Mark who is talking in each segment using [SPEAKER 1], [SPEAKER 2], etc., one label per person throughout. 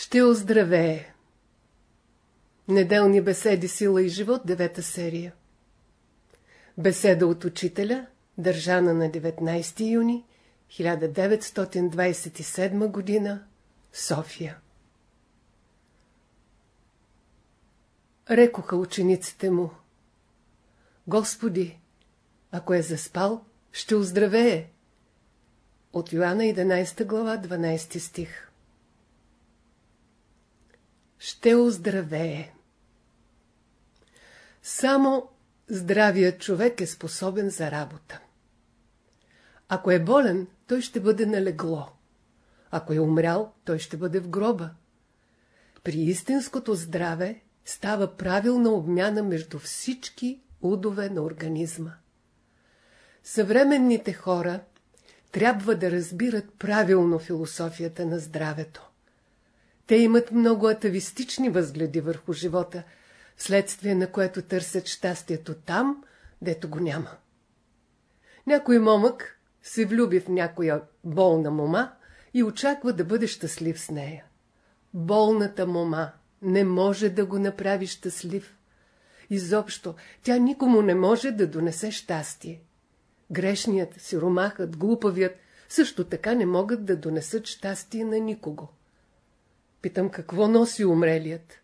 [SPEAKER 1] Ще оздравее. Неделни беседи Сила и живот, девета серия. Беседа от учителя, държана на 19 юни 1927 година, София. Рекоха учениците му. Господи, ако е заспал, ще оздравее. От Йоанна 11 глава 12 стих. Ще оздравее. Само здравият човек е способен за работа. Ако е болен, той ще бъде на легло. Ако е умрял, той ще бъде в гроба. При истинското здраве става правилна обмяна между всички удове на организма. Съвременните хора трябва да разбират правилно философията на здравето. Те имат много атавистични възгледи върху живота, вследствие на което търсят щастието там, дето го няма. Някой момък се влюби в някоя болна мома и очаква да бъде щастлив с нея. Болната мома не може да го направи щастлив. Изобщо, тя никому не може да донесе щастие. Грешният, сиромахът, глупавият също така не могат да донесат щастие на никого. Питам, какво носи умрелият?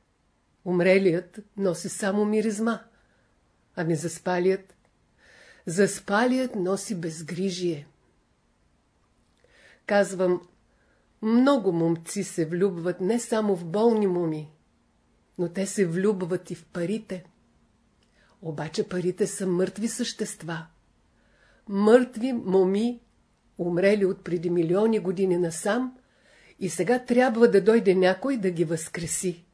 [SPEAKER 1] Умрелият носи само миризма. Ами заспалият? Заспалият носи безгрижие. Казвам, много момци се влюбват не само в болни моми, но те се влюбват и в парите. Обаче парите са мъртви същества. Мъртви моми, умрели от преди милиони години насам, и сега трябва да дойде някой да ги възкреси.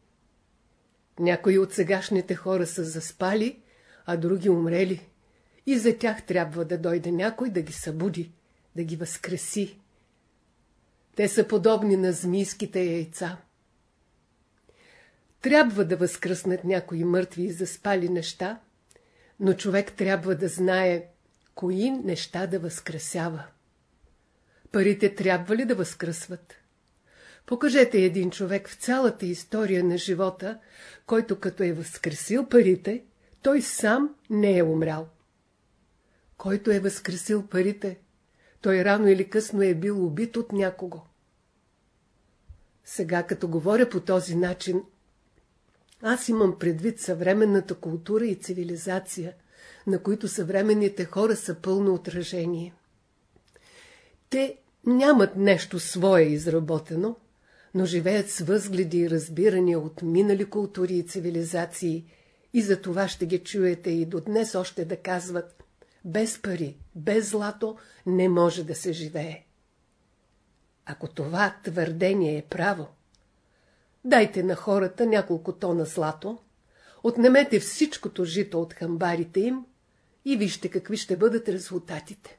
[SPEAKER 1] Някои от сегашните хора са заспали, а други умрели. И за тях трябва да дойде някой да ги събуди, да ги възкреси. Те са подобни на змийските яйца. Трябва да възкръснат някои мъртви и заспали неща, но човек трябва да знае, кои неща да възкресява. Парите трябва ли да възкръсват? Покажете един човек в цялата история на живота, който като е възкресил парите, той сам не е умрял. Който е възкресил парите, той рано или късно е бил убит от някого. Сега, като говоря по този начин, аз имам предвид съвременната култура и цивилизация, на които съвременните хора са пълно отражение. Те нямат нещо свое изработено, но живеят с възгледи и разбирания от минали култури и цивилизации и за това ще ги чуете и до днес още да казват без пари, без злато не може да се живее. Ако това твърдение е право, дайте на хората няколко тона злато, отнемете всичкото жито от хамбарите им и вижте какви ще бъдат резултатите.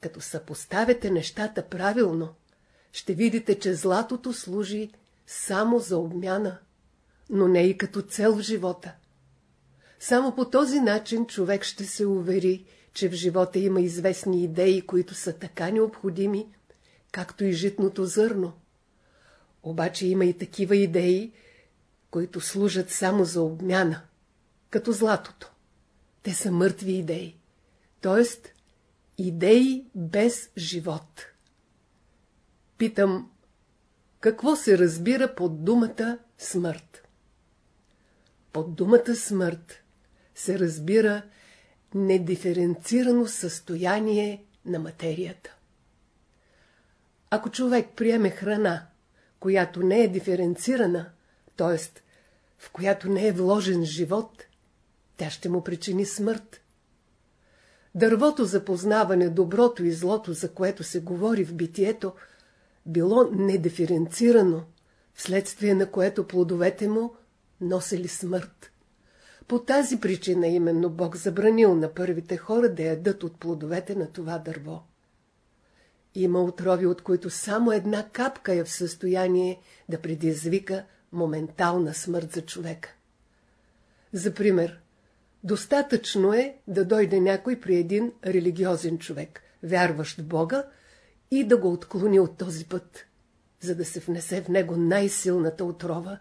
[SPEAKER 1] Като съпоставяте нещата правилно, ще видите, че златото служи само за обмяна, но не и като цел в живота. Само по този начин човек ще се увери, че в живота има известни идеи, които са така необходими, както и житното зърно. Обаче има и такива идеи, които служат само за обмяна, като златото. Те са мъртви идеи, т.е. идеи без живот. Питам, какво се разбира под думата смърт? Под думата смърт се разбира недиференцирано състояние на материята. Ако човек приеме храна, която не е диференцирана, т.е. в която не е вложен живот, тя ще му причини смърт. Дървото за познаване доброто и злото, за което се говори в битието, било недиференцирано, вследствие на което плодовете му носили смърт. По тази причина именно Бог забранил на първите хора да ядат от плодовете на това дърво. Има отрови, от които само една капка е в състояние да предизвика моментална смърт за човека. За пример, достатъчно е да дойде някой при един религиозен човек, вярващ в Бога, и да го отклони от този път. за да се внесе в него най-силната отрова.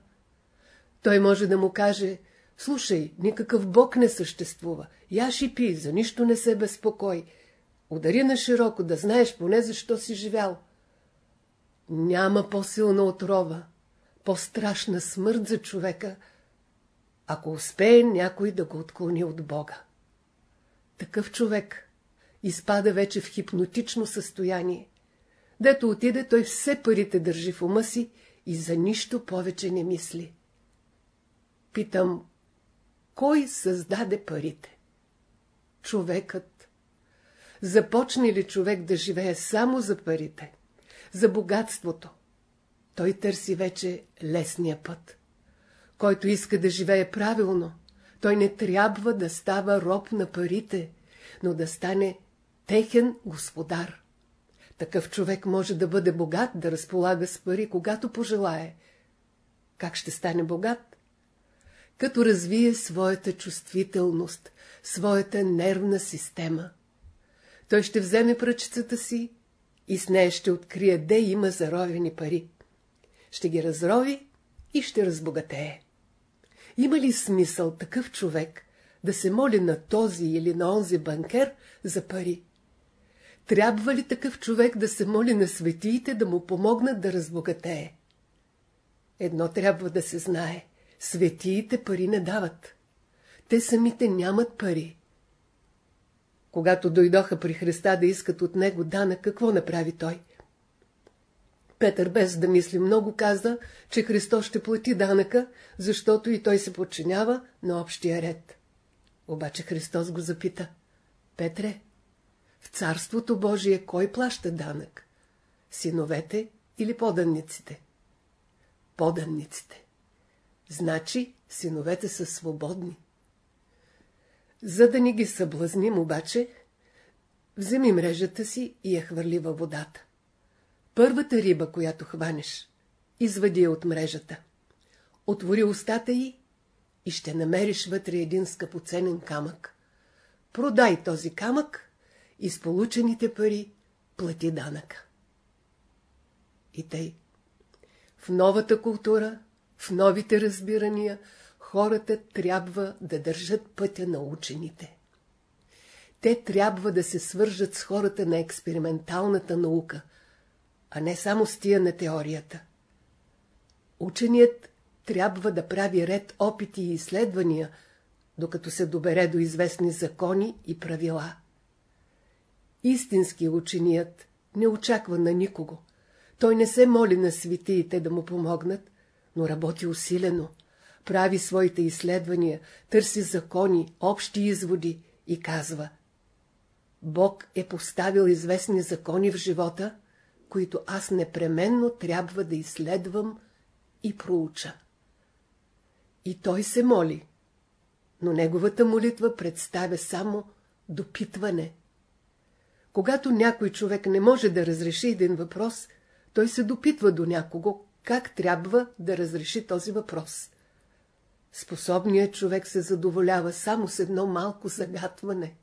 [SPEAKER 1] Той може да му каже, слушай, никакъв Бог не съществува, яш и пи, за нищо не се безпокой, удари на широко, да знаеш поне защо си живял. Няма по-силна отрова, по-страшна смърт за човека, ако успее някой да го отклони от Бога. Такъв човек изпада вече в хипнотично състояние. Дето отиде, той все парите държи в ума си и за нищо повече не мисли. Питам, кой създаде парите? Човекът. Започне ли човек да живее само за парите, за богатството, той търси вече лесния път. Който иска да живее правилно, той не трябва да става роб на парите, но да стане техен господар. Такъв човек може да бъде богат, да разполага с пари, когато пожелае. Как ще стане богат? Като развие своята чувствителност, своята нервна система. Той ще вземе пръчицата си и с нея ще открие де има заровени пари. Ще ги разрови и ще разбогатее. Има ли смисъл такъв човек да се моли на този или на онзи банкер за пари? Трябва ли такъв човек да се моли на светиите да му помогнат да разбогатее? Едно трябва да се знае. Светиите пари не дават. Те самите нямат пари. Когато дойдоха при Христа да искат от него дана, какво направи той? Петър без да мисли много каза, че Христос ще плати данъка, защото и той се подчинява на общия ред. Обаче Христос го запита. Петре, в Царството Божие кой плаща данък? Синовете или поданниците? Поданниците. Значи синовете са свободни. За да ни ги съблазним обаче, вземи мрежата си и я хвърли във водата. Първата риба, която хванеш, извади я от мрежата. Отвори устата й и ще намериш вътре един скъпоценен камък. Продай този камък и с получените пари плати данъка. И тъй. В новата култура, в новите разбирания, хората трябва да държат пътя на учените. Те трябва да се свържат с хората на експерименталната наука – а не само с тия на теорията. Ученият трябва да прави ред опити и изследвания, докато се добере до известни закони и правила. Истински ученият не очаква на никого. Той не се моли на светиите да му помогнат, но работи усилено, прави своите изследвания, търси закони, общи изводи и казва Бог е поставил известни закони в живота, които аз непременно трябва да изследвам и проуча. И той се моли, но неговата молитва представя само допитване. Когато някой човек не може да разреши един въпрос, той се допитва до някого, как трябва да разреши този въпрос. Способният човек се задоволява само с едно малко загатване.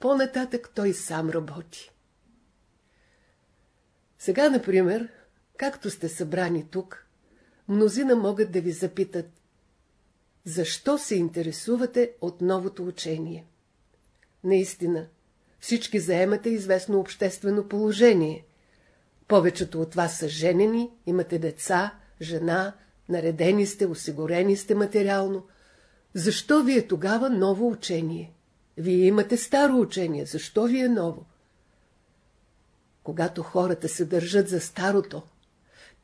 [SPEAKER 1] По-нататък той сам работи. Сега, например, както сте събрани тук, мнозина могат да ви запитат защо се интересувате от новото учение. Наистина, всички заемате известно обществено положение. Повечето от вас са женени, имате деца, жена, наредени сте, осигурени сте материално. Защо ви е тогава ново учение? Вие имате старо учение, защо ви е ново? Когато хората се държат за старото,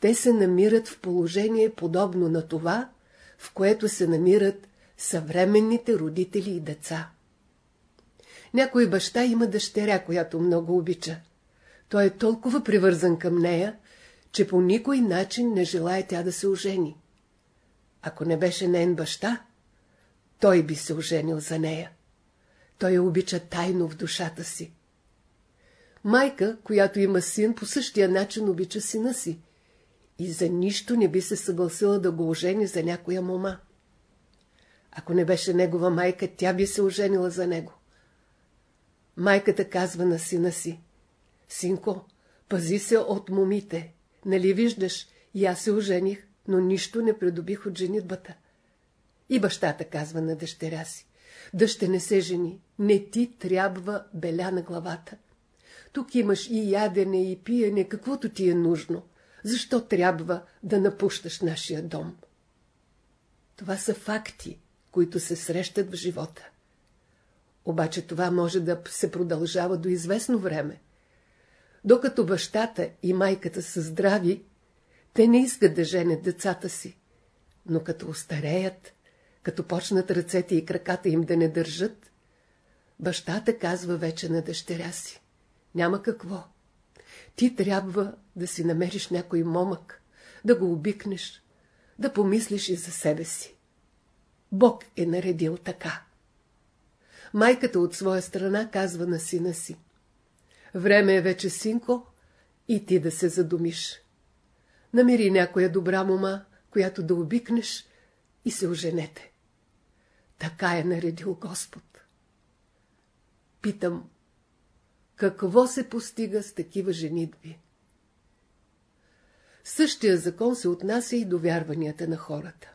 [SPEAKER 1] те се намират в положение подобно на това, в което се намират съвременните родители и деца. Някой баща има дъщеря, която много обича. Той е толкова привързан към нея, че по никой начин не желая тя да се ожени. Ако не беше нейн баща, той би се оженил за нея. Той я обича тайно в душата си. Майка, която има син, по същия начин обича сина си. И за нищо не би се съгласила да го ожени за някоя мома. Ако не беше негова майка, тя би се оженила за него. Майката казва на сина си, Синко, пази се от момите, нали виждаш, и аз се ожених, но нищо не придобих от женитбата. И бащата казва на дъщеря си. Да ще не се жени, не ти трябва беля на главата. Тук имаш и ядене, и пиене, каквото ти е нужно. Защо трябва да напущаш нашия дом? Това са факти, които се срещат в живота. Обаче това може да се продължава до известно време. Докато бащата и майката са здрави, те не искат да женят децата си. Но като остареят, като почнат ръцете и краката им да не държат, бащата казва вече на дъщеря си. Няма какво. Ти трябва да си намериш някой момък, да го обикнеш, да помислиш и за себе си. Бог е наредил така. Майката от своя страна казва на сина си. Време е вече, синко, и ти да се задумиш. Намери някоя добра мома, която да обикнеш и се оженете. Така е наредил Господ. Питам, какво се постига с такива женитби? Същия закон се отнася и до вярванията на хората.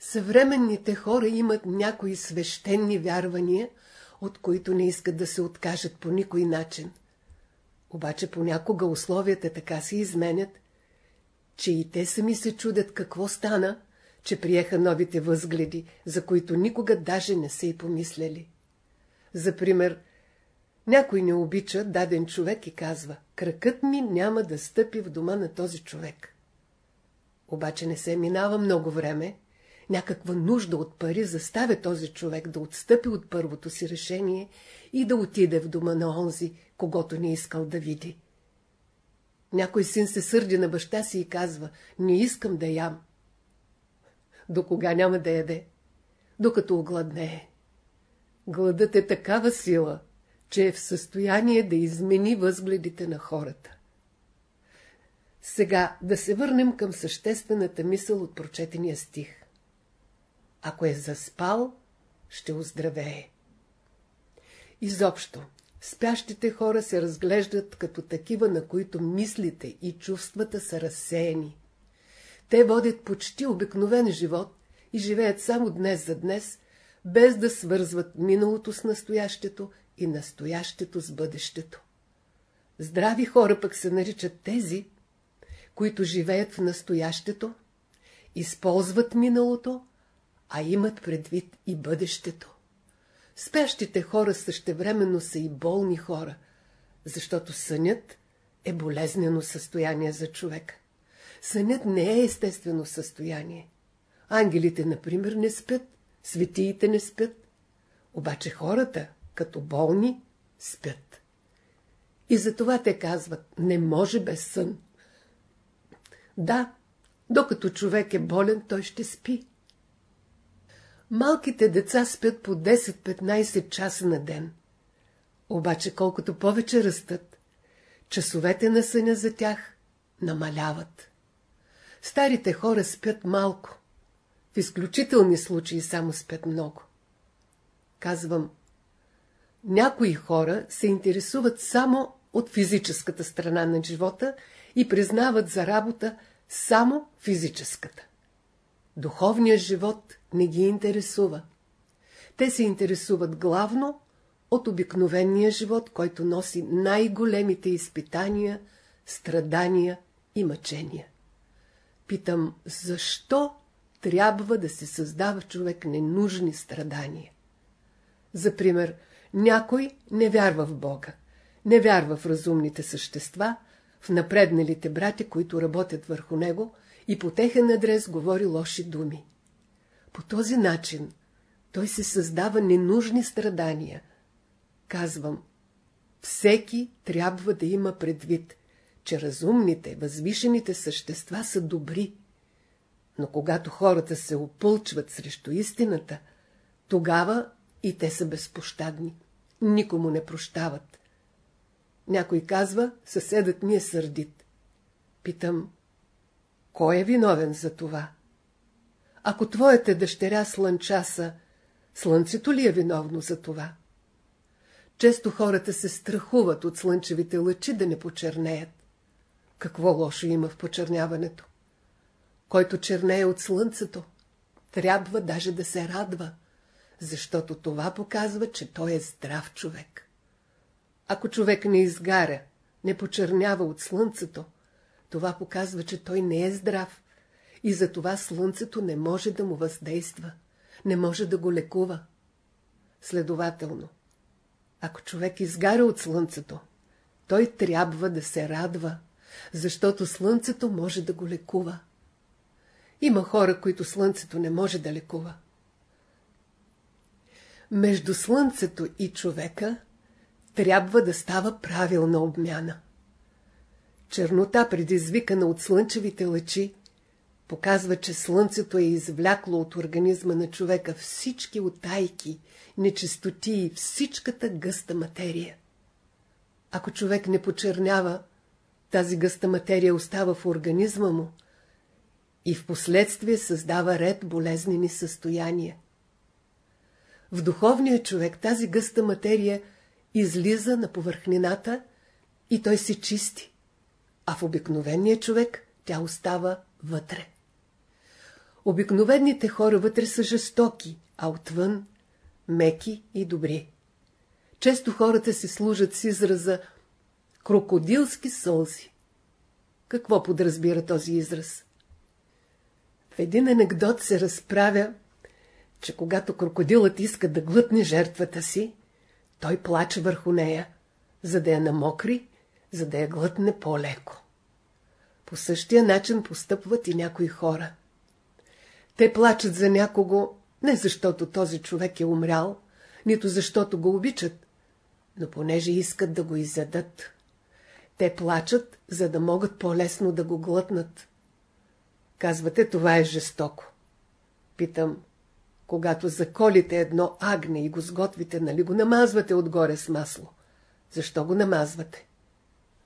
[SPEAKER 1] Съвременните хора имат някои свещени вярвания, от които не искат да се откажат по никой начин. Обаче понякога условията така се изменят, че и те сами се чудят какво стана, че приеха новите възгледи, за които никога даже не са и помисляли. За пример, някой не обича даден човек и казва, кракът ми няма да стъпи в дома на този човек. Обаче не се минава много време, някаква нужда от пари заставя този човек да отстъпи от първото си решение и да отиде в дома на онзи, когато не искал да види. Някой син се сърди на баща си и казва, не искам да ям. До кога няма да яде? Докато огладнее. Гладът е такава сила, че е в състояние да измени възгледите на хората. Сега да се върнем към съществената мисъл от прочетения стих. Ако е заспал, ще оздравее. Изобщо, спящите хора се разглеждат като такива, на които мислите и чувствата са разсеяни. Те водят почти обикновен живот и живеят само днес за днес, без да свързват миналото с настоящето и настоящето с бъдещето. Здрави хора пък се наричат тези, които живеят в настоящето, използват миналото а имат предвид и бъдещето. Спящите хора същевременно са и болни хора, защото сънят е болезнено състояние за човека. Сънят не е естествено състояние. Ангелите, например, не спят, светиите не спят, обаче хората, като болни, спят. И затова те казват, не може без сън. Да, докато човек е болен, той ще спи. Малките деца спят по 10-15 часа на ден. Обаче колкото повече растат, часовете на съня за тях намаляват. Старите хора спят малко. В изключителни случаи само спят много. Казвам, някои хора се интересуват само от физическата страна на живота и признават за работа само физическата. Духовният живот не ги интересува. Те се интересуват главно от обикновения живот, който носи най-големите изпитания, страдания и мъчения. Питам, защо трябва да се създава човек ненужни страдания? За пример, някой не вярва в Бога, не вярва в разумните същества, в напредналите брати, които работят върху него и по техен адрес говори лоши думи. По този начин той се създава ненужни страдания. Казвам, всеки трябва да има предвид, че разумните, възвишените същества са добри. Но когато хората се опълчват срещу истината, тогава и те са безпощадни. Никому не прощават. Някой казва, съседът ми е сърдит. Питам, кой е виновен за това? Ако твоята дъщеря слънчаса, слънцето ли е виновно за това? Често хората се страхуват от слънчевите лъчи да не почернеят. Какво лошо има в почерняването? Който чернее от слънцето, трябва даже да се радва, защото това показва, че той е здрав човек. Ако човек не изгаря, не почернява от слънцето, това показва, че той не е здрав и затова слънцето не може да му въздейства, не може да го лекува. Следователно, ако човек изгаря от слънцето, той трябва да се радва, защото слънцето може да го лекува. Има хора, които слънцето не може да лекува. Между слънцето и човека трябва да става правилна обмяна. Чернота, предизвикана от слънчевите лъчи, показва, че слънцето е извлякло от организма на човека всички отайки, нечистоти и всичката гъста материя. Ако човек не почернява, тази гъста материя остава в организма му и в последствие създава ред болезнени състояния. В духовния човек тази гъста материя излиза на повърхнината и той се чисти, а в обикновения човек тя остава вътре. Обикновените хора вътре са жестоки, а отвън меки и добри. Често хората си служат с израза крокодилски сълзи. Какво подразбира този израз? В един анекдот се разправя, че когато крокодилът иска да глътне жертвата си, той плаче върху нея, за да я намокри, за да я глътне по-леко. По същия начин постъпват и някои хора. Те плачат за някого не защото този човек е умрял, нито защото го обичат, но понеже искат да го изядат. Те плачат, за да могат по-лесно да го глътнат. Казвате, това е жестоко. Питам, когато заколите едно агне и го сготвите, нали го намазвате отгоре с масло? Защо го намазвате?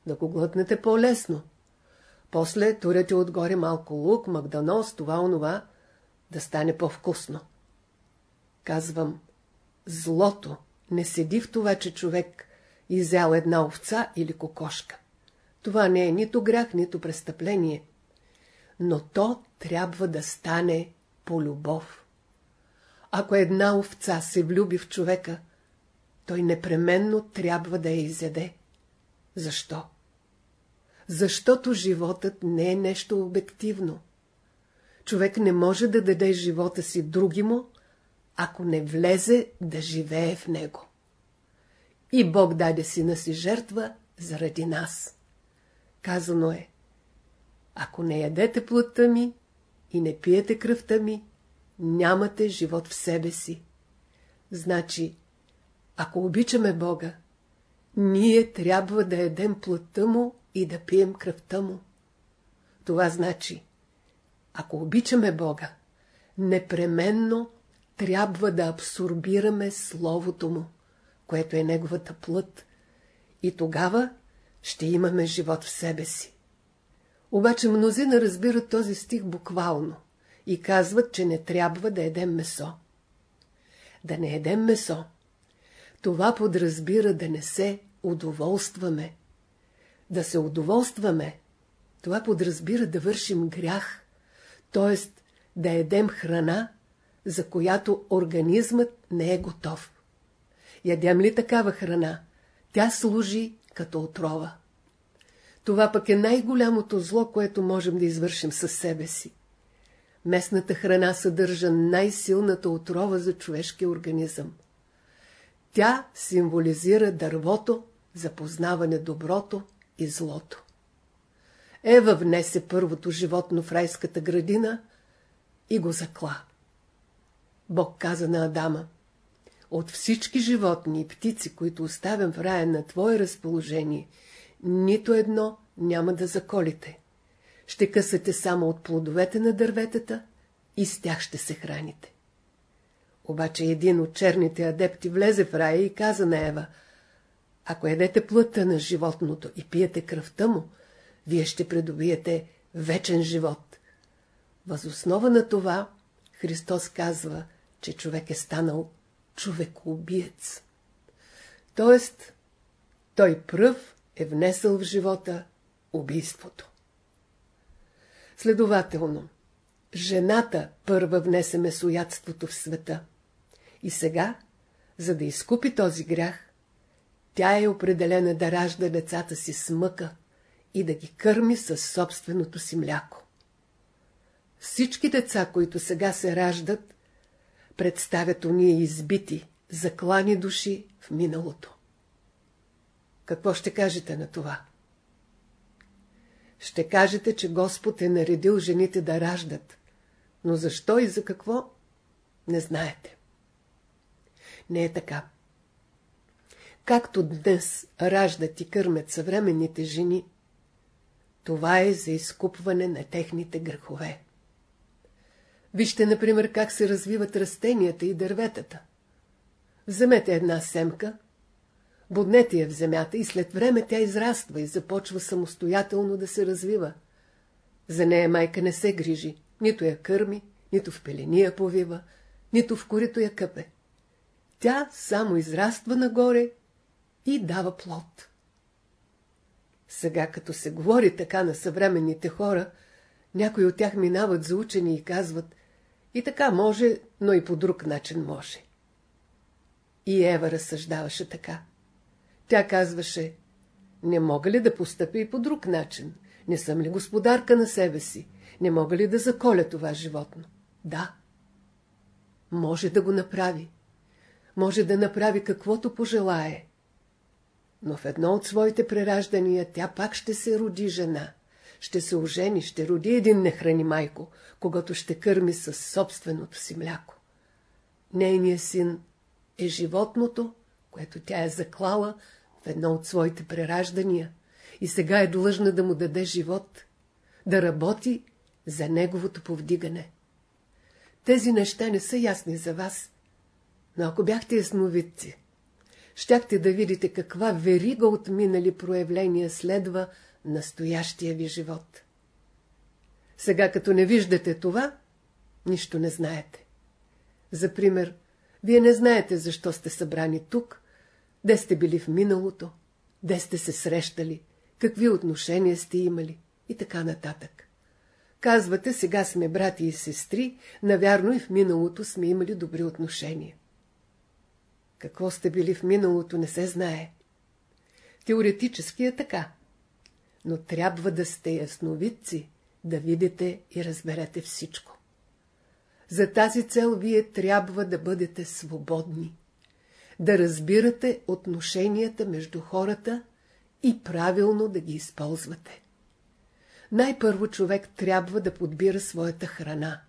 [SPEAKER 1] Да го глътнете по-лесно. После туряте отгоре малко лук, магданоз, това, онова, да стане по-вкусно. Казвам, злото не седи в това, че човек изял една овца или кокошка. Това не е нито грях, нито престъпление. Но то трябва да стане по любов. Ако една овца се влюби в човека, той непременно трябва да я изяде. Защо? Защото животът не е нещо обективно. Човек не може да даде живота си други му, ако не влезе да живее в него. И Бог даде сина си жертва заради нас. Казано е, ако не ядете плътта ми и не пиете кръвта ми, нямате живот в себе си. Значи, ако обичаме Бога, ние трябва да едем плътта му и да пием кръвта му. Това значи, ако обичаме Бога, непременно трябва да абсорбираме Словото Му, което е Неговата плът, и тогава ще имаме живот в себе си. Обаче мнозина разбират този стих буквално и казват, че не трябва да едем месо. Да не едем месо. Това подразбира да не се удоволстваме. Да се удоволстваме, това подразбира да вършим грях, т.е. да едем храна, за която организмът не е готов. Ядем ли такава храна, тя служи като отрова. Това пък е най-голямото зло, което можем да извършим със себе си. Местната храна съдържа най-силната отрова за човешкия организъм. Тя символизира дървото за познаване доброто и злото. Ева внесе първото животно в райската градина и го закла. Бог каза на Адама, от всички животни и птици, които оставям в рая на Твое разположение, нито едно няма да заколите. Ще късате само от плодовете на дърветата и с тях ще се храните. Обаче един от черните адепти влезе в рая и каза на Ева, ако едете плътта на животното и пиете кръвта му, вие ще придобиете вечен живот. Възоснова на това Христос казва, че човек е станал човекоубиец. Тоест, той пръв е внесъл в живота убийството. Следователно, жената първа внесе месоядството в света. И сега, за да изкупи този грях, тя е определена да ражда децата си с мъка и да ги кърми със собственото си мляко. Всички деца, които сега се раждат, представят уния избити, заклани души в миналото. Какво ще кажете на това? Ще кажете, че Господ е наредил жените да раждат, но защо и за какво, не знаете. Не е така. Както днес раждат и кърмят съвременните жени, това е за изкупване на техните грехове. Вижте, например, как се развиват растенията и дърветата. Вземете една семка, буднете я в земята и след време тя израства и започва самостоятелно да се развива. За нея майка не се грижи, нито я кърми, нито в пеления повива, нито в корито я къпе. Тя само израства нагоре и дава плод. Сега, като се говори така на съвременните хора, някои от тях минават за учени и казват и така може, но и по друг начин може. И Ева разсъждаваше така. Тя казваше, не мога ли да постъпя и по друг начин? Не съм ли господарка на себе си? Не мога ли да заколя това животно? Да. Може да го направи. Може да направи каквото пожелае. Но в едно от своите прераждания тя пак ще се роди жена. Ще се ожени, ще роди един нехрани майко, когато ще кърми със собственото си мляко. Нейният син е животното, което тя е заклала в едно от своите прераждания и сега е длъжна да му даде живот, да работи за неговото повдигане. Тези неща не са ясни за вас, но ако бяхте ясновидци, щяхте да видите каква верига от минали проявления следва настоящия ви живот. Сега, като не виждате това, нищо не знаете. За пример, вие не знаете защо сте събрани тук, де сте били в миналото, де сте се срещали, какви отношения сте имали и така нататък. Казвате, сега сме брати и сестри, навярно и в миналото сме имали добри отношения. Какво сте били в миналото, не се знае. Теоретически е така. Но трябва да сте ясновидци, да видите и разберете всичко. За тази цел вие трябва да бъдете свободни, да разбирате отношенията между хората и правилно да ги използвате. Най-първо човек трябва да подбира своята храна,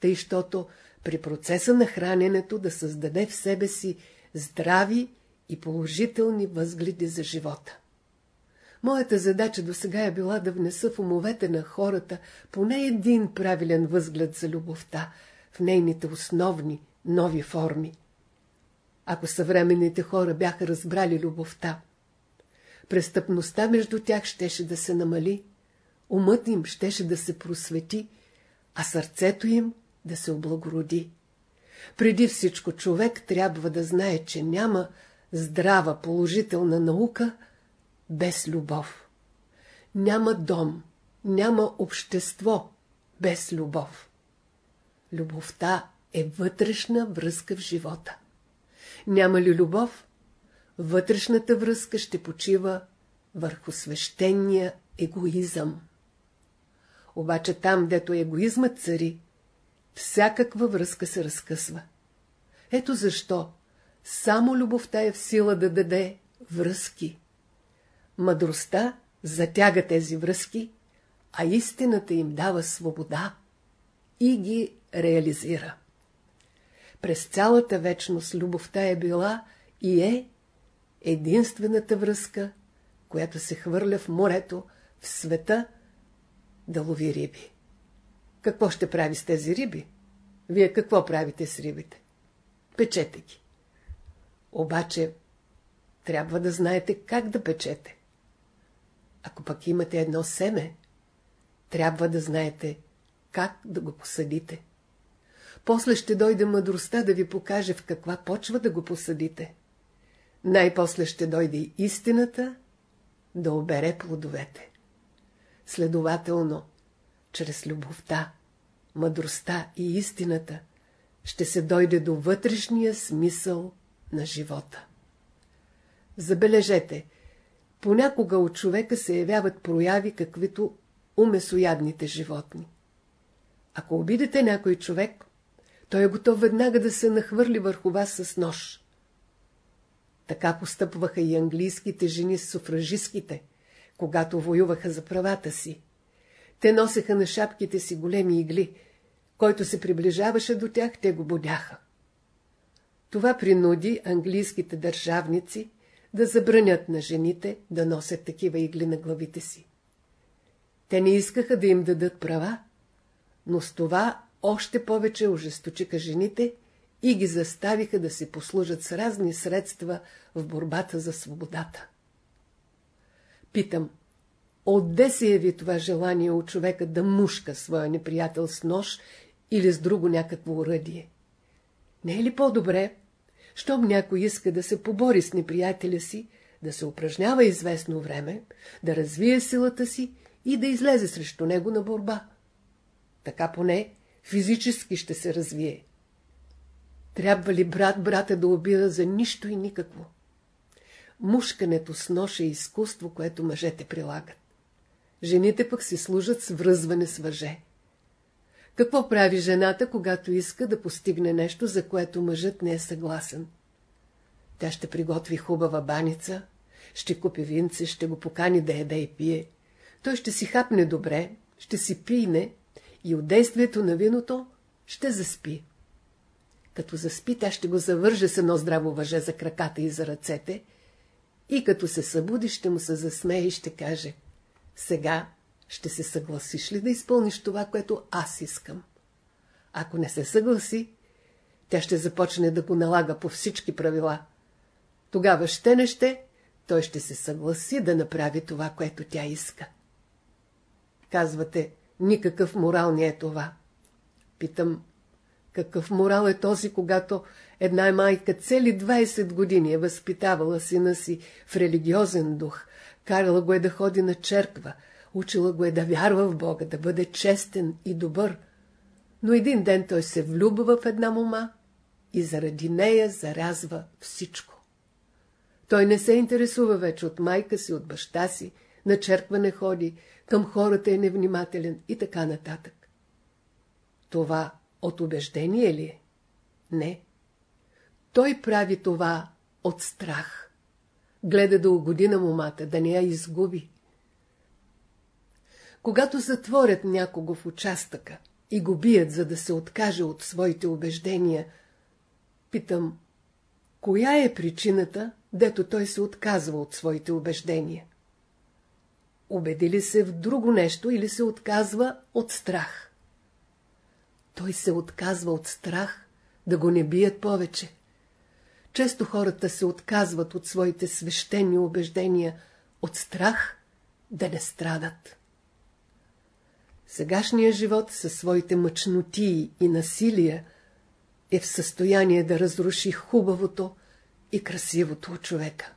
[SPEAKER 1] тъй, щото при процеса на храненето да създаде в себе си здрави и положителни възгледи за живота. Моята задача до сега е била да внеса в умовете на хората поне един правилен възглед за любовта в нейните основни, нови форми. Ако съвременните хора бяха разбрали любовта, престъпността между тях щеше да се намали, умът им щеше да се просвети, а сърцето им да се облагороди. Преди всичко човек трябва да знае, че няма здрава положителна наука без любов. Няма дом, няма общество без любов. Любовта е вътрешна връзка в живота. Няма ли любов, вътрешната връзка ще почива върху свещения егоизъм. Обаче там, дето егоизмът цари, всякаква връзка се разкъсва. Ето защо само любовта е в сила да даде връзки. Мъдростта затяга тези връзки, а истината им дава свобода и ги реализира. През цялата вечност любовта е била и е единствената връзка, която се хвърля в морето, в света, да лови риби. Какво ще прави с тези риби? Вие какво правите с рибите? Печете ги. Обаче, трябва да знаете как да печете. Ако пък имате едно семе, трябва да знаете как да го посадите. После ще дойде мъдростта да ви покаже в каква почва да го посадите. Най-после ще дойде истината да обере плодовете. Следователно, чрез любовта, мъдростта и истината ще се дойде до вътрешния смисъл на живота. Забележете, понякога от човека се явяват прояви, каквито умесоядните животни. Ако обидите някой човек, той е готов веднага да се нахвърли върху вас с нож. Така постъпваха и английските жени с суфражистките, когато воюваха за правата си. Те носеха на шапките си големи игли. Който се приближаваше до тях, те го бодяха. Това принуди английските държавници да забранят на жените да носят такива игли на главите си. Те не искаха да им дадат права, но с това още повече ожесточиха жените и ги заставиха да се послужат с разни средства в борбата за свободата. Питам, отде се яви това желание от човека да мушка своя неприятел с нож или с друго някакво уръдие? Не е ли по-добре, щом някой иска да се побори с неприятеля си, да се упражнява известно време, да развие силата си и да излезе срещу него на борба? Така поне физически ще се развие. Трябва ли брат брата да убива за нищо и никакво? Мушкането с нож е изкуство, което мъжете прилагат. Жените пък си служат с връзване с въже. Какво прави жената, когато иска да постигне нещо, за което мъжът не е съгласен? Тя ще приготви хубава баница, ще купи винце, ще го покани да еде и пие. Той ще си хапне добре, ще си пине и от действието на виното ще заспи. Като заспи, тя ще го завърже с едно здраво въже за краката и за ръцете и като се събуди, ще му се засмее и ще каже Сега ще се съгласиш ли да изпълниш това, което аз искам? Ако не се съгласи, тя ще започне да го налага по всички правила. Тогава ще не ще, той ще се съгласи да направи това, което тя иска. Казвате, никакъв морал не е това. Питам, какъв морал е този, когато една майка цели 20 години е възпитавала сина си в религиозен дух, карала го е да ходи на черква, учила го е да вярва в Бога, да бъде честен и добър. Но един ден той се влюбва в една мома и заради нея зарязва всичко. Той не се интересува вече от майка си, от баща си, на черква не ходи, към хората е невнимателен и така нататък. Това от убеждение ли е? Не. Той прави това от страх. Гледа да угоди на момата, да не я изгуби. Когато затворят някого в участъка и го бият, за да се откаже от своите убеждения, питам, коя е причината, дето той се отказва от своите убеждения? Убеди ли се в друго нещо или се отказва от страх? Той се отказва от страх да го не бият повече. Често хората се отказват от своите свещени убеждения, от страх да не страдат. Сегашният живот със своите мъчноти и насилия е в състояние да разруши хубавото и красивото от човека.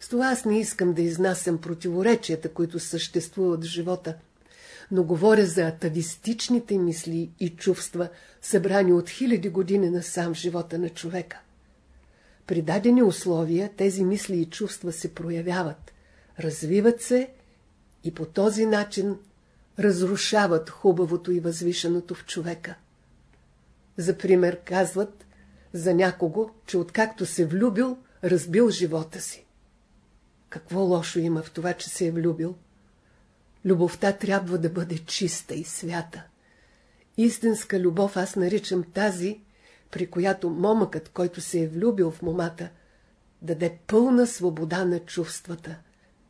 [SPEAKER 1] С това аз не искам да изнасям противоречията, които съществуват в живота, но говоря за атавистичните мисли и чувства, събрани от хиляди години насам в живота на човека. При дадени условия тези мисли и чувства се проявяват, развиват се и по този начин разрушават хубавото и възвишеното в човека. За пример казват за някого, че откакто се влюбил, разбил живота си. Какво лошо има в това, че се е влюбил? Любовта трябва да бъде чиста и свята. Истинска любов аз наричам тази, при която момъкът, който се е влюбил в момата, даде пълна свобода на чувствата,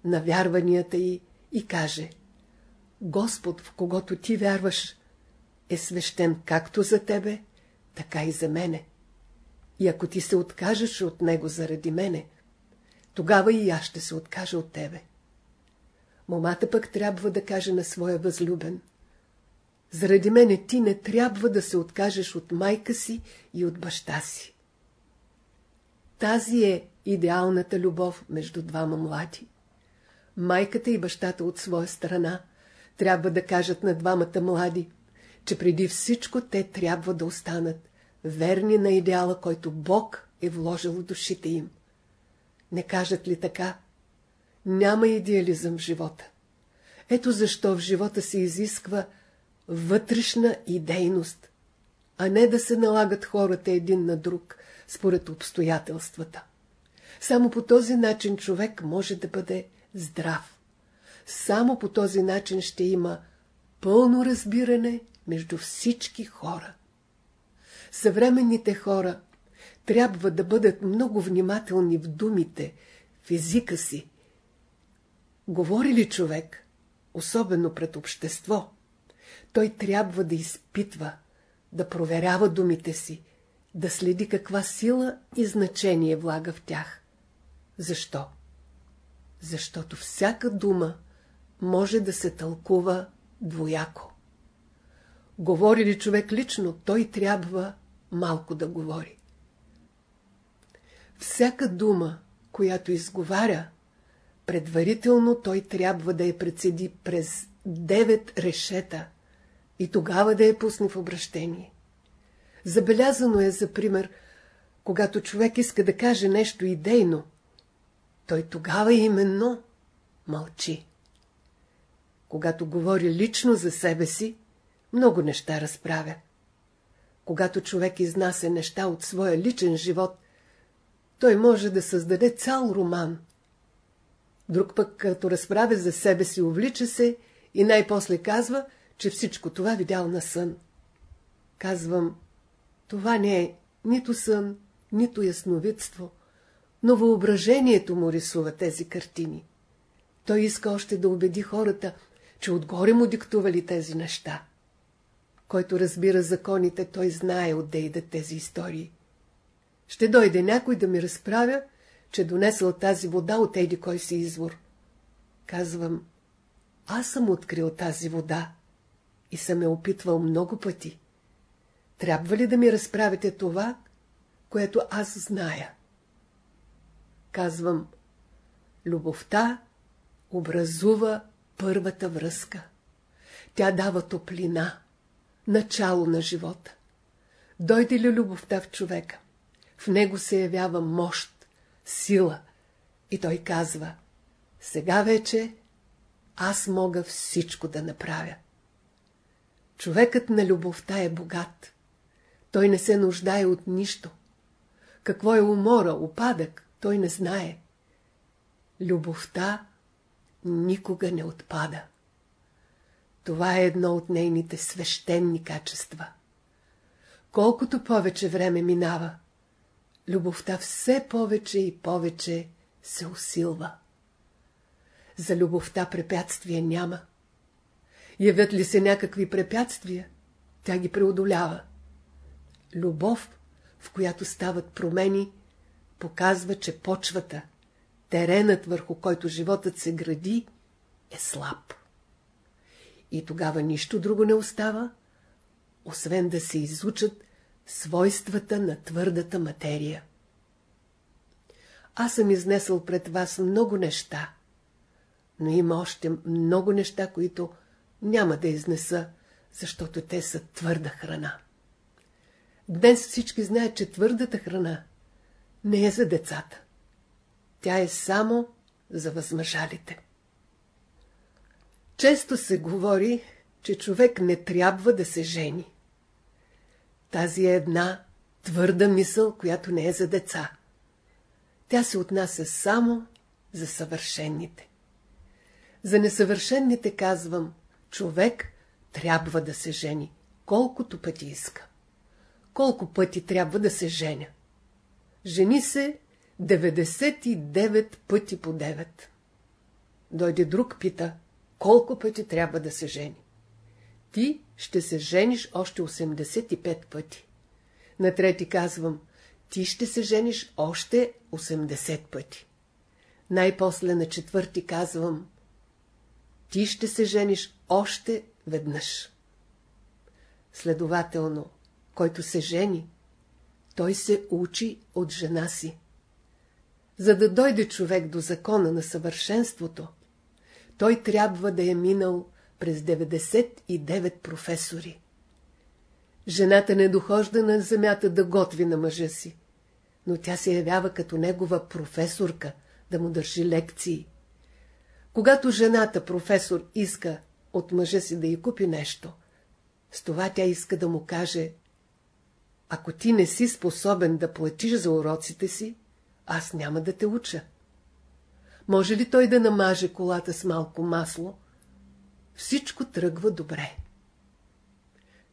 [SPEAKER 1] на вярванията й и каже Господ, в когото ти вярваш, е свещен както за тебе, така и за мене. И ако ти се откажеш от него заради мене, тогава и аз ще се откажа от тебе. Момата пък трябва да каже на своя възлюбен. Заради мене ти не трябва да се откажеш от майка си и от баща си. Тази е идеалната любов между двама млади. майката и бащата от своя страна трябва да кажат на двамата млади, че преди всичко те трябва да останат верни на идеала, който Бог е вложил в душите им. Не кажат ли така? Няма идеализъм в живота. Ето защо в живота се изисква вътрешна идейност, а не да се налагат хората един на друг, според обстоятелствата. Само по този начин човек може да бъде здрав. Само по този начин ще има пълно разбиране между всички хора. Съвременните хора трябва да бъдат много внимателни в думите, в езика си. Говори ли човек, особено пред общество, той трябва да изпитва, да проверява думите си, да следи каква сила и значение влага в тях. Защо? Защото всяка дума може да се тълкува двояко. Говори ли човек лично, той трябва малко да говори. Всяка дума, която изговаря, предварително той трябва да я председи през девет решета и тогава да я пусне в обращение. Забелязано е, за пример, когато човек иска да каже нещо идейно, той тогава именно мълчи. Когато говори лично за себе си, много неща разправя. Когато човек изнася неща от своя личен живот, той може да създаде цял роман. Друг пък, като разправя за себе си, увлича се и най-после казва, че всичко това видял на сън. Казвам, това не е нито сън, нито ясновидство, но въображението му рисува тези картини. Той иска още да убеди хората, че отгоре му диктували тези неща. Който разбира законите, той знае отде идат тези истории. Ще дойде някой да ми разправя, че донесъл тази вода от еди кой си извор. Казвам, аз съм открил тази вода и съм я опитвал много пъти. Трябва ли да ми разправите това, което аз зная? Казвам, любовта образува първата връзка. Тя дава топлина, начало на живота. Дойде ли любовта в човека? В него се явява мощ, сила. И той казва, сега вече аз мога всичко да направя. Човекът на любовта е богат. Той не се нуждае от нищо. Какво е умора, опадък, той не знае. Любовта никога не отпада. Това е едно от нейните свещени качества. Колкото повече време минава, любовта все повече и повече се усилва. За любовта препятствия няма. Явят ли се някакви препятствия, тя ги преодолява. Любов, в която стават промени, показва, че почвата, теренът върху който животът се гради, е слаб. И тогава нищо друго не остава, освен да се изучат свойствата на твърдата материя. Аз съм изнесъл пред вас много неща, но има още много неща, които няма да изнеса, защото те са твърда храна. Днес всички знаят, че твърдата храна не е за децата. Тя е само за възмъжалите. Често се говори, че човек не трябва да се жени. Тази е една твърда мисъл, която не е за деца. Тя се отнася само за съвършенните. За несъвършенните казвам, човек трябва да се жени, колкото пъти иска. Колко пъти трябва да се женя? Жени се 99 пъти по 9. Дойде друг, пита, колко пъти трябва да се жени? Ти ще се жениш още 85 пъти. На трети казвам, ти ще се жениш още 80 пъти. Най-после на четвърти казвам, ти ще се жениш още веднъж. Следователно, който се жени, той се учи от жена си. За да дойде човек до закона на съвършенството, той трябва да е минал през 99 професори. Жената не дохожда на земята да готви на мъжа си, но тя се явява като негова професорка, да му държи лекции. Когато жената, професор, иска от мъжа си да й купи нещо, с това тя иска да му каже ако ти не си способен да платиш за уроците си, аз няма да те уча. Може ли той да намаже колата с малко масло? Всичко тръгва добре.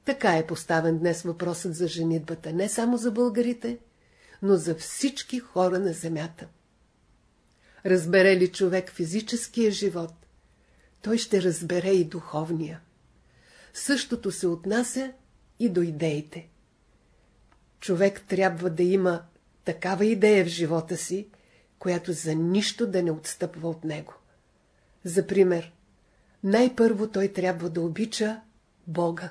[SPEAKER 1] Така е поставен днес въпросът за женитбата, не само за българите, но за всички хора на земята. Разбере ли човек физическия живот, той ще разбере и духовния. Същото се отнася и до идеите. Човек трябва да има такава идея в живота си, която за нищо да не отстъпва от него. За пример, най-първо той трябва да обича Бога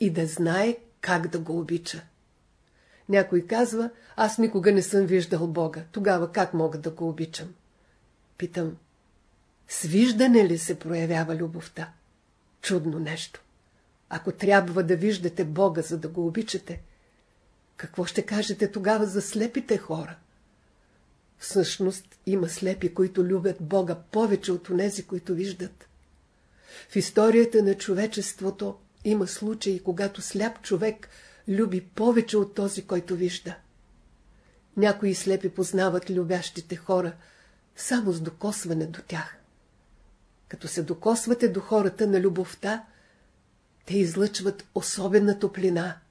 [SPEAKER 1] и да знае как да го обича. Някой казва, аз никога не съм виждал Бога, тогава как мога да го обичам? Питам, с виждане ли се проявява любовта? Чудно нещо. Ако трябва да виждате Бога, за да го обичате, какво ще кажете тогава за слепите хора? Всъщност има слепи, които любят Бога повече от онези, които виждат. В историята на човечеството има случаи, когато сляп човек люби повече от този, който вижда. Някои слепи познават любящите хора само с докосване до тях. Като се докосвате до хората на любовта, те излъчват особена топлина,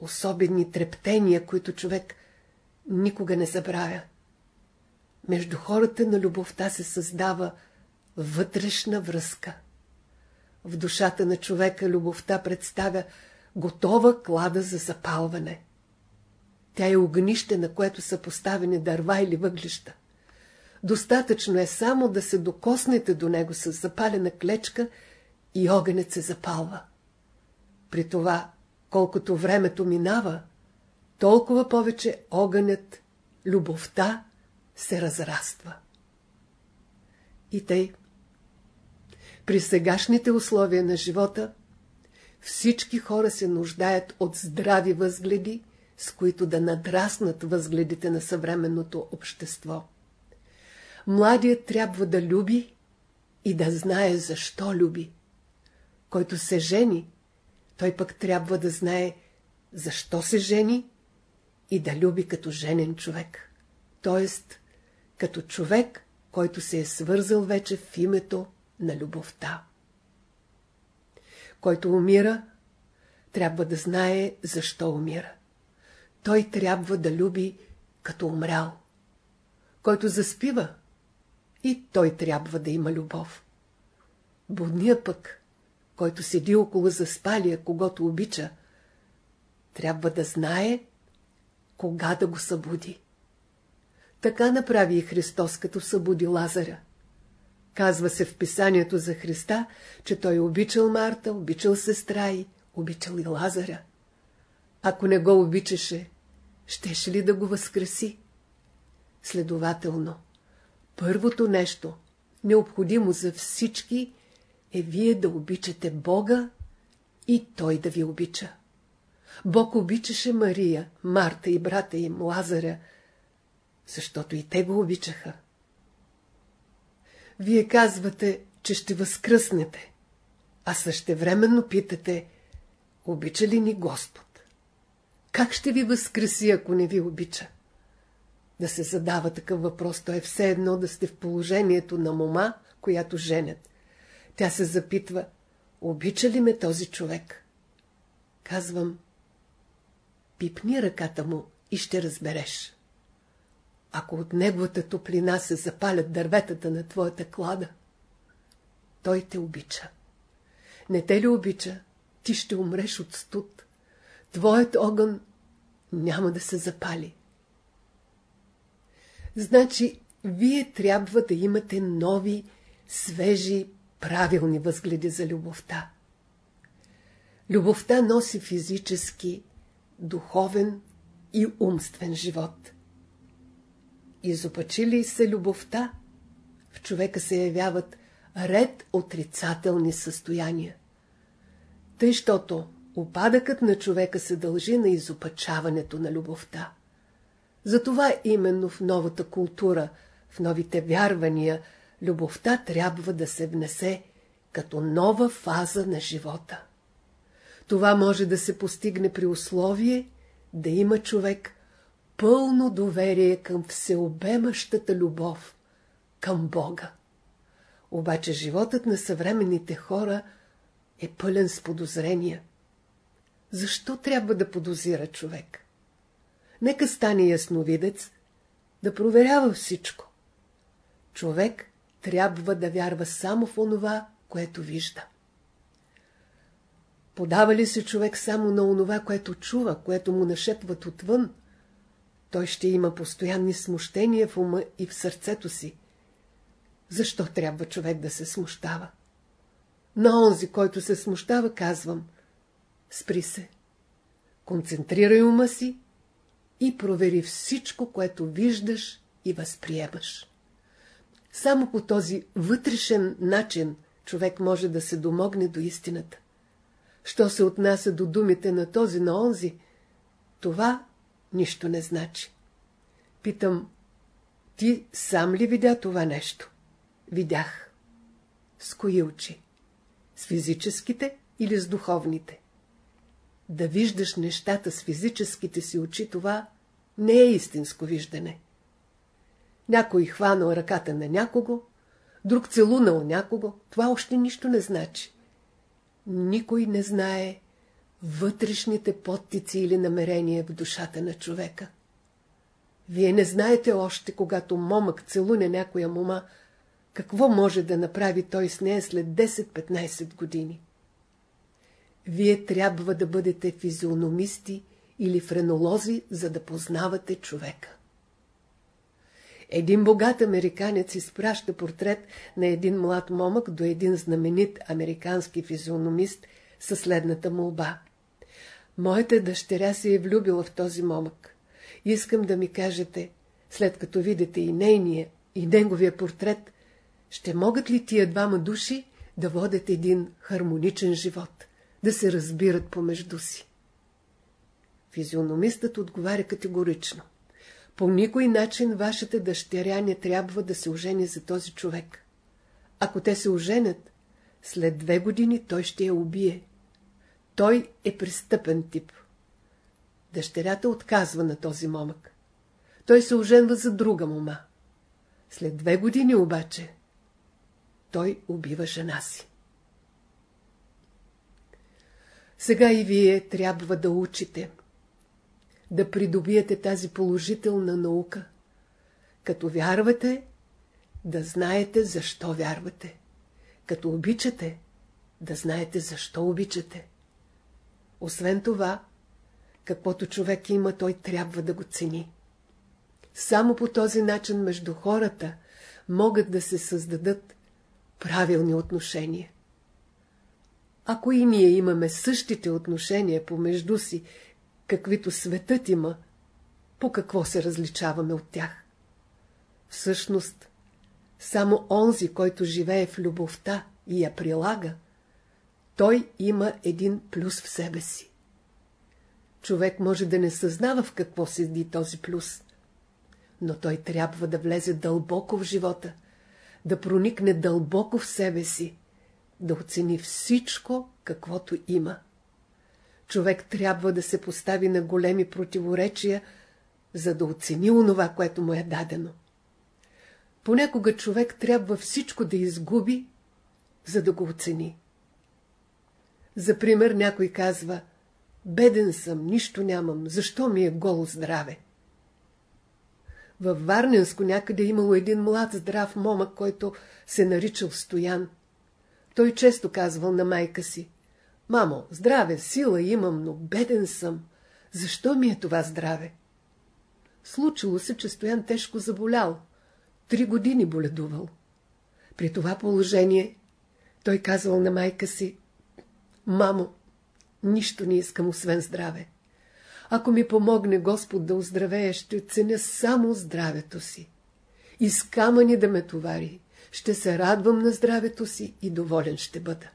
[SPEAKER 1] особени трептения, които човек никога не забравя. Между хората на любовта се създава вътрешна връзка. В душата на човека любовта представя готова клада за запалване. Тя е огнище, на което са поставени дърва или въглища. Достатъчно е само да се докоснете до него с запалена клечка и огънят се запалва. При това, колкото времето минава, толкова повече огънят, любовта се разраства. И тъй, при сегашните условия на живота, всички хора се нуждаят от здрави възгледи, с които да надраснат възгледите на съвременното общество. Младият трябва да люби и да знае защо люби. Който се жени, той пък трябва да знае защо се жени и да люби като женен човек. Тоест, като човек, който се е свързал вече в името на любовта. Който умира, трябва да знае защо умира. Той трябва да люби като умрял. Който заспива, и той трябва да има любов. Будният пък, който седи около заспалия, когато обича, трябва да знае кога да го събуди. Така направи и Христос, като събуди Лазаря. Казва се в писанието за Христа, че той обичал Марта, обичал сестра и обичал и Лазаря. Ако не го обичаше, щеше ли да го възкреси? Следователно, първото нещо, необходимо за всички, е вие да обичате Бога и Той да ви обича. Бог обичаше Мария, Марта и брата им, Лазаря, защото и те го обичаха. Вие казвате, че ще възкръснете, а същевременно питате, обича ли ни Господ? Как ще ви възкреси, ако не ви обича? Да се задава такъв въпрос, то е все едно да сте в положението на мома, която женят. Тя се запитва, обича ли ме този човек? Казвам, пипни ръката му и ще разбереш. Ако от неговата топлина се запалят дърветата на твоята клада, той те обича. Не те ли обича, ти ще умреш от студ. Твоят огън няма да се запали. Значи, вие трябва да имате нови, свежи, правилни възгледи за любовта. Любовта носи физически, духовен и умствен живот. Изопачи ли се любовта, в човека се явяват ред отрицателни състояния. Тъй, щото упадъкът на човека се дължи на изопачаването на любовта. Затова именно в новата култура, в новите вярвания, любовта трябва да се внесе като нова фаза на живота. Това може да се постигне при условие да има човек пълно доверие към всеобемащата любов, към Бога. Обаче животът на съвременните хора е пълен с подозрения. Защо трябва да подозира човек? Нека стане ясновидец, да проверява всичко. Човек трябва да вярва само в онова, което вижда. Подава ли се човек само на онова, което чува, което му нашепват отвън, той ще има постоянни смущения в ума и в сърцето си. Защо трябва човек да се смущава? На онзи, който се смущава, казвам, спри се, концентрирай ума си и провери всичко, което виждаш и възприемаш. Само по този вътрешен начин човек може да се домогне до истината. Що се отнася до думите на този на онзи, това нищо не значи. Питам, ти сам ли видя това нещо? Видях. С кои очи? С физическите или с духовните? Да виждаш нещата с физическите си очи, това не е истинско виждане. Някой хванал ръката на някого, друг целунал някого, това още нищо не значи. Никой не знае вътрешните подтици или намерения в душата на човека. Вие не знаете още, когато момък целуне някоя мома, какво може да направи той с нея след 10-15 години. Вие трябва да бъдете физиономисти или френолози, за да познавате човека. Един богат американец изпраща портрет на един млад момък до един знаменит американски физиономист със следната молба. Моята дъщеря се е влюбила в този момък. Искам да ми кажете, след като видите и нейния, и неговия портрет, ще могат ли тия двама души да водят един хармоничен живот, да се разбират помежду си? Физиономистът отговаря категорично. По никой начин вашата дъщеря не трябва да се ожени за този човек. Ако те се оженят, след две години той ще я убие. Той е престъпен тип. Дъщерята отказва на този момък. Той се оженва за друга мома. След две години обаче той убива жена си. Сега и вие трябва да учите, да придобиете тази положителна наука. Като вярвате, да знаете защо вярвате. Като обичате, да знаете защо обичате. Освен това, каквото човек има, той трябва да го цени. Само по този начин между хората могат да се създадат правилни отношения. Ако и ние имаме същите отношения помежду си, каквито светът има, по какво се различаваме от тях? Всъщност, само онзи, който живее в любовта и я прилага, той има един плюс в себе си. Човек може да не съзнава в какво седи този плюс, но той трябва да влезе дълбоко в живота, да проникне дълбоко в себе си, да оцени всичко, каквото има. Човек трябва да се постави на големи противоречия, за да оцени онова, което му е дадено. Понякога човек трябва всичко да изгуби, за да го оцени. За пример някой казва, беден съм, нищо нямам, защо ми е голо здраве? Във Варненско някъде имало един млад здрав момък, който се наричал Стоян. Той често казвал на майка си, Мамо, здраве, сила имам, но беден съм. Защо ми е това здраве? Случило се, че Стоян тежко заболял. Три години боледувал. При това положение той казвал на майка си, Мамо, нищо не искам, освен здраве. Ако ми помогне Господ да оздравея, ще ценя само здравето си. И с камъни да ме товари, ще се радвам на здравето си и доволен ще бъда.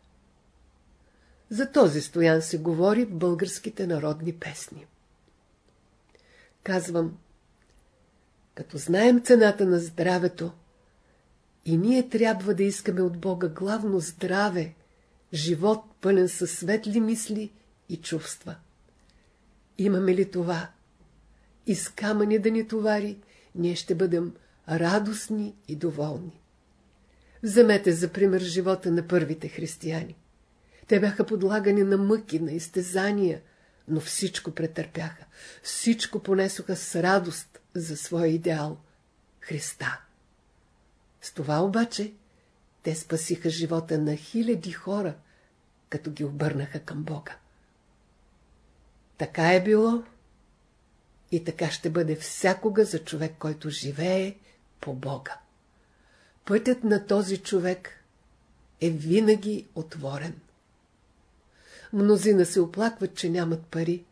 [SPEAKER 1] За този стоян се говори в българските народни песни. Казвам, като знаем цената на здравето, и ние трябва да искаме от Бога главно здраве, живот пълен със светли мисли и чувства. Имаме ли това? И с камъни да ни товари, ние ще бъдем радостни и доволни. Вземете за пример живота на първите християни. Те бяха подлагани на мъки, на изтезания, но всичко претърпяха. Всичко понесоха с радост за своя идеал – Христа. С това обаче те спасиха живота на хиляди хора, като ги обърнаха към Бога. Така е било и така ще бъде всякога за човек, който живее по Бога. Пътят на този човек е винаги отворен. Мнозина се оплакват, че нямат пари.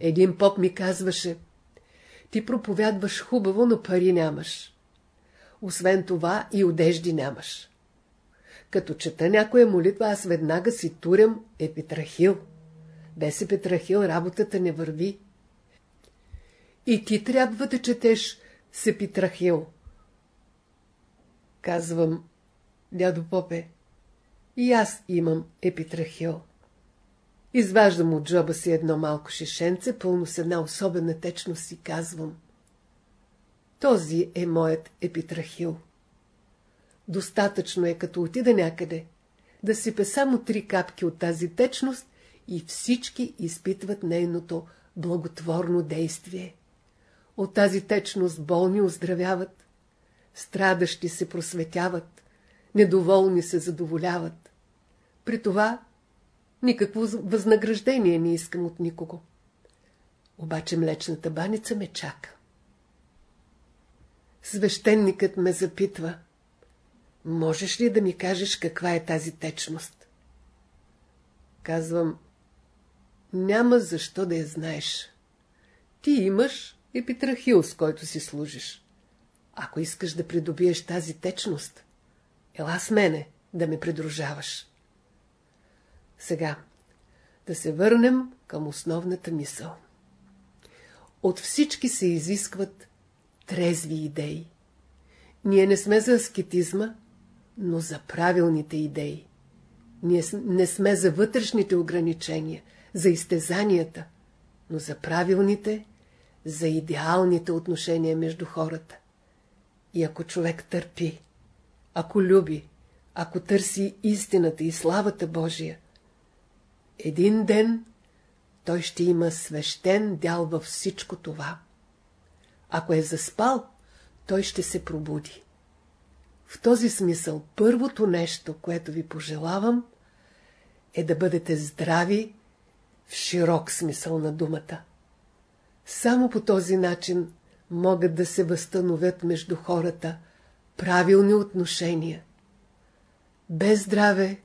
[SPEAKER 1] Един поп ми казваше, ти проповядваш хубаво, но пари нямаш. Освен това и одежди нямаш. Като чета някоя молитва, аз веднага си турям епитрахил. Без епитрахил работата не върви. И ти трябва да четеш с епитрахил. Казвам, дядо Попе, и аз имам епитрахил. Изваждам от джоба си едно малко шишенце, пълно с една особена течност и казвам. Този е моят епитрахил. Достатъчно е, като отида някъде, да сипе само три капки от тази течност и всички изпитват нейното благотворно действие. От тази течност болни оздравяват, страдащи се просветяват, недоволни се задоволяват. При това никакво възнаграждение не искам от никого. Обаче млечната баница ме чака. Свещеникът ме запитва. Можеш ли да ми кажеш каква е тази течност? Казвам, няма защо да я знаеш. Ти имаш епитрахил, с който си служиш. Ако искаш да придобиеш тази течност, ела с мене да ме придружаваш. Сега, да се върнем към основната мисъл. От всички се изискват трезви идеи. Ние не сме за аскетизма, но за правилните идеи. Ние не сме за вътрешните ограничения, за изтезанията, но за правилните, за идеалните отношения между хората. И ако човек търпи, ако люби, ако търси истината и славата Божия, един ден той ще има свещен дял във всичко това. Ако е заспал, той ще се пробуди. В този смисъл първото нещо, което ви пожелавам, е да бъдете здрави в широк смисъл на думата. Само по този начин могат да се възстановят между хората правилни отношения. Без здраве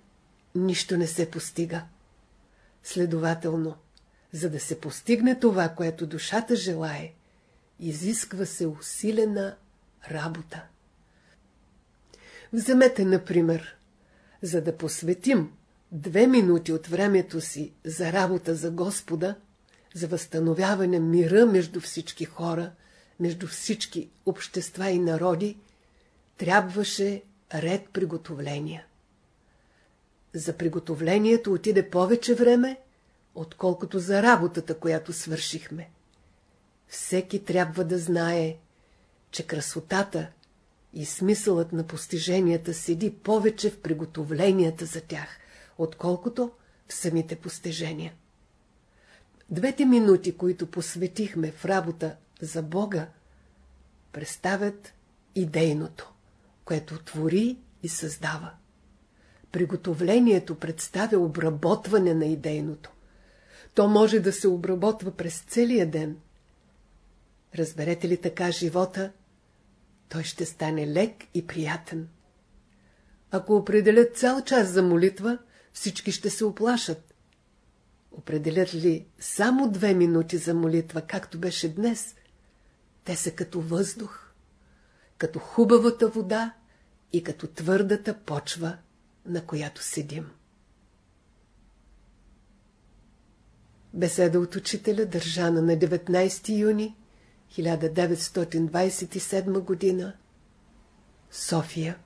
[SPEAKER 1] нищо не се постига. Следователно, за да се постигне това, което душата желае, изисква се усилена работа. Вземете, например, за да посветим две минути от времето си за работа за Господа, за възстановяване мира между всички хора, между всички общества и народи, трябваше ред приготовления. За приготовлението отиде повече време, отколкото за работата, която свършихме. Всеки трябва да знае, че красотата и смисълът на постиженията седи повече в приготовленията за тях, отколкото в самите постижения. Двете минути, които посветихме в работа за Бога, представят идейното, което твори и създава. Приготовлението представя обработване на идейното. То може да се обработва през целия ден. Разберете ли така живота, той ще стане лек и приятен. Ако определят цял час за молитва, всички ще се оплашат. Определят ли само две минути за молитва, както беше днес, те са като въздух, като хубавата вода, и като твърдата почва, на която седим. Беседа от учителя държана на 19 юни 1927 година София